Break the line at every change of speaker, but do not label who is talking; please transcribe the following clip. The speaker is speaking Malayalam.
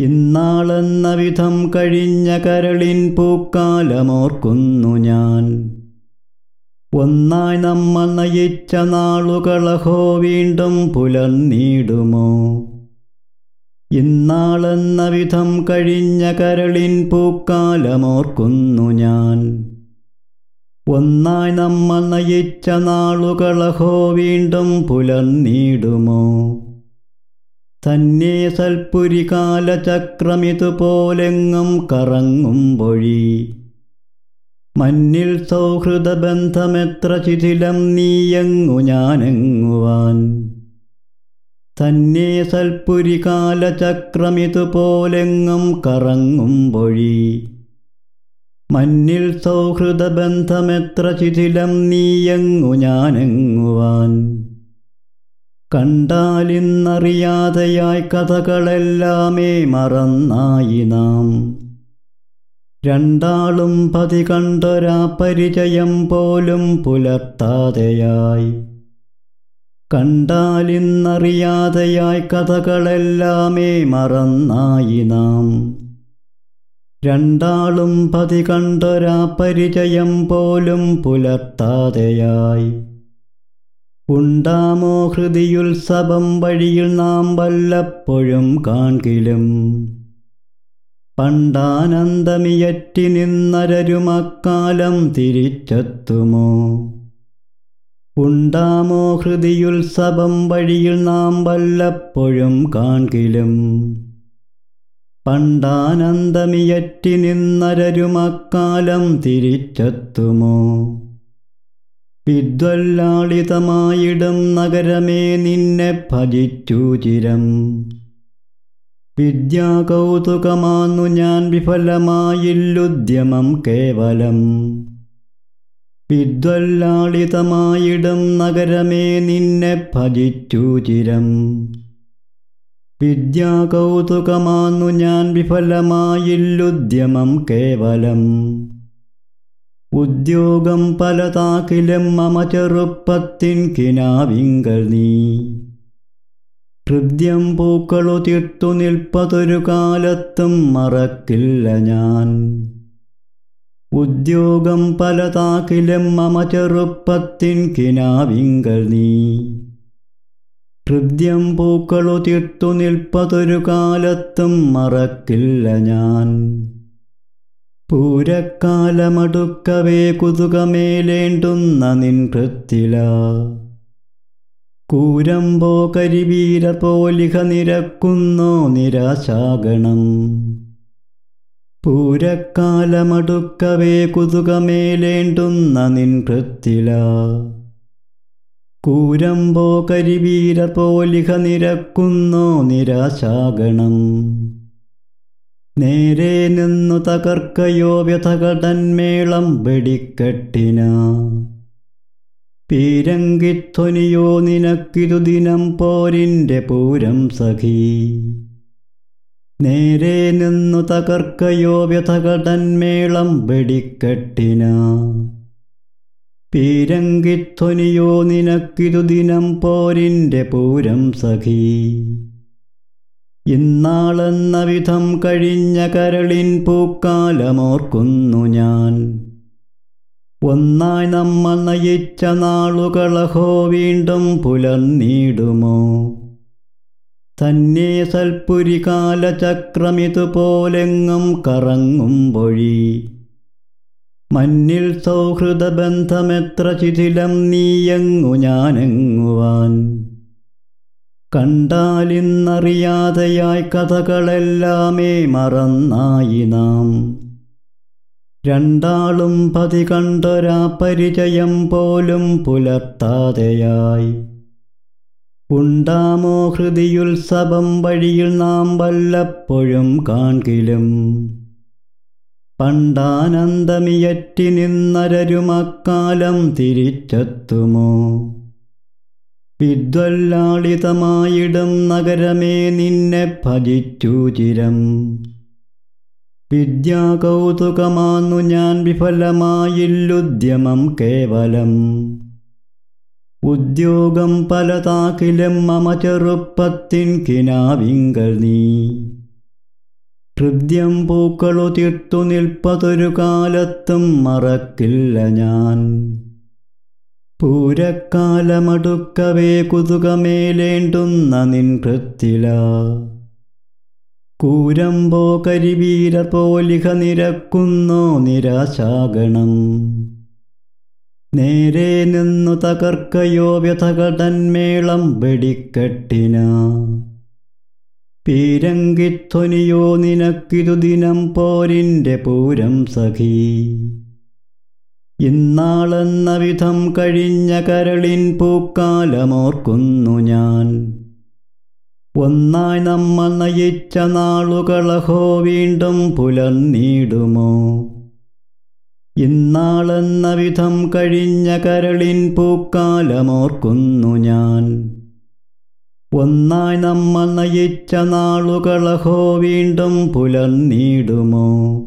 ഇന്നാളെന്ന വിധം കഴിഞ്ഞ കരളിൻ പൂക്കാലമോർക്കുന്നു ഞാൻ. ഒന്നായി നമ്മൾ നയിച്ച നാളുകളഹോ വീണ്ടും പുലർന്നിടുമോ? ഇന്നാളെന്ന വിധം കഴിഞ്ഞ കരളിൻ പൂക്കാലമോർക്കുന്നു ഞാൻ. ഒന്നായി നമ്മൾ നയിച്ച നാളുകളഹോ വീണ്ടും പുലർന്നിടുമോ? തന്നെ സൽപുരി കാലചക്രമിതുപോലെങ്ങും കറങ്ങുമ്പൊഴി മന്നിൽ സൗഹൃദ ബന്ധമെത്ര ശിഥിലം നീയങ്ങു ഞാനെങ്ങുവാൻ. തന്നെ സൽപുരി കാലചക്രമിതുപോലെങ്ങും കറങ്ങുമ്പൊഴി മന്നിൽ സൗഹൃദ ബന്ധമെത്ര ശിഥിലം നീയങ്ങു ഞാനെങ്ങുവാൻ. കണ്ടാലിന്നറിയാതെയായി കഥകളെല്ലാമേ മറന്നായി നാം. രണ്ടാളും പതി കണ്ടൊരാ പരിചയം പോലും പുലർത്താതെയായി. കണ്ടാലിന്നറിയാതെയായി കഥകളെല്ലാമേ മറന്നായി നാം. രണ്ടാളും പതി കണ്ടൊരാ പരിചയം പോലും പുലർത്താതെയായി. ഉണ്ടാമോ ഹൃതിയുത്സവം വഴിയിൽ നാം വല്ലപ്പോഴും കാൺകിലും. പണ്ടാനന്ദമിയറ്റി നിന്നരരുമക്കാലം തിരിച്ചെത്തുമോ? ഉണ്ടാമോ ഹൃതിയുത്സവം വഴിയിൽ നാം വല്ലപ്പോഴും കാൺകിലും. പണ്ടാനന്ദമിയറ്റി നിന്നരരുമക്കാലം തിരിച്ചെത്തുമോ? വിദ്വല്ലാളിതമായിടും നഗരമേ നിന്നെ ഭജിച്ചു ചിരം. വിദ്യാകൗതുകമാന്നു ഞാൻ വിഫലമായില്ലുദ്യമം കേവലം. വിദ്വല്ലാളിതമായിടും നഗരമേ നിന്നെ ഭജിച്ചു ചിരം. വിദ്യാകൗതുകമാന്നു ഞാൻ വിഫലമായില്ലുദ്യമം കേവലം. ഉദ്യോഗം പലതാക്കിലും മമ ചെറുപ്പത്തിൻ കിനാവിങ്കൽ നീ. ഹൃദ്യം പൂക്കളു തീർത്തു നിൽപ്പതൊരു കാലത്തും മറക്കില്ല ഞാൻ. ഉദ്യോഗം പലതാക്കിലും മമ ചെറുപ്പത്തിൻ കിനാവിങ്കൽ നീ. ഹൃദ്യം പൂക്കളു തീർത്തു നിൽപ്പതൊരു കാലത്തും മറക്കില്ല ഞാൻ. പൂരക്കാലമടുക്കവേ കുതുകമേലേണ്ടുന്ന നിൻ കൃത്തില. കൂരമ്പോ കരിവീര പോലിഹ നിരക്കുന്നോ നിരാശാഗണം. പൂരക്കാലമടുക്കവേ കുതുകമേലേണ്ടുന്ന നിൻ കൃത്തില. കൂരമ്പോ കരിവീര പോലിഹ നിരക്കുന്നോ നിരാശാഗണം. നേരെ നിന്നു തകർക്കയോ വ്യഥകടന്മേളം വെടിക്കെട്ടിന. പീരങ്കിധ്വനിയോ നിനക്കിതു ദിനം പോരിന്റെ പൂരം സഖി. നേരെ നിന്നു തകർക്കയോ വ്യഥകടന്മേളം വെടിക്കെട്ടിന. പീരങ്കിധ്വനിയോ നിനക്കിതു ദിനം പോരിന്റെ പൂരം സഖി. ഇന്നാളെന്ന വിധം കഴിഞ്ഞ കരളിൻ പൂക്കാലമോർക്കുന്നു ഞാൻ. ഒന്നായി നമ്മൾ നയിച്ച നാളുകളഹോ വീണ്ടും പുലർന്നിടുമോ? തന്നെ സൽപുരി കാലചക്രമിതുപോലെങ്ങും കറങ്ങുമ്പൊഴി മഞ്ഞിൽ സൗഹൃദബന്ധമെത്ര ശിഥിലം നീയങ്ങു ഞാനെങ്ങുവാൻ? കണ്ടാലിന്നറിയാതെയായി കഥകളെല്ലാമേ മറന്നായി നാം. രണ്ടാളും പതി കണ്ടൊരാ പരിചയം പോലും പുലർത്താതെയായി. ഉണ്ടാമോ ഹൃതിയുത്സവം വഴിയിൽ നാം വല്ലപ്പോഴും കാൺകിലും. പണ്ടാനന്ദമിയറ്റി നിന്നരരുമക്കാലം തിരിച്ചെത്തുമോ? വിദ്വല്ലാളിതമായിടും നഗരമേ നിന്നെ ഭജിച്ചു ചിരം. വിദ്യാകൗതുകമാന്നു ഞാൻ വിഫലമായില്ലുദ്യമം കേവലം. ഉദ്യോഗം പലതാക്കിലും മമ ചെറുപ്പത്തിൻ കിനാവിങ്കൽ നീ. ഹൃദ്യം പൂക്കളു തീർത്തു നിൽപ്പതൊരു കാലത്തും മറക്കില്ല ഞാൻ. പൂരക്കാലമടുക്കവേ കുതുകമേലേണ്ടുന്ന നിൻ കൃത്തില. കൂരമ്പോ കരിവീര പോലിഹ നിരക്കുന്നോ നിരാശാഗണം. നേരെ നിന്നു തകർക്കയോ വ്യഥകടന്മേളം വെടിക്കെട്ടിന. പീരങ്കിധ്വനിയോ നിനക്കിതു ദിനം പോരിന്റെ പൂരം സഖി. ഇന്നാളെന്ന വിധം കഴിഞ്ഞ കരളിൻ പൂക്കാലമോർക്കുന്നു ഞാൻ. ഒന്നായി നമ്മൾ നയിച്ച നാളുകളഹോ വീണ്ടും പുലർന്നിടുമോ? ഇന്നാളെന്ന വിധം കഴിഞ്ഞ കരളിൻ പൂക്കാലമോർക്കുന്നു ഞാൻ. ഒന്നായി നമ്മൾ നയിച്ച നാളുകളഹോ വീണ്ടും പുലർന്നിടുമോ?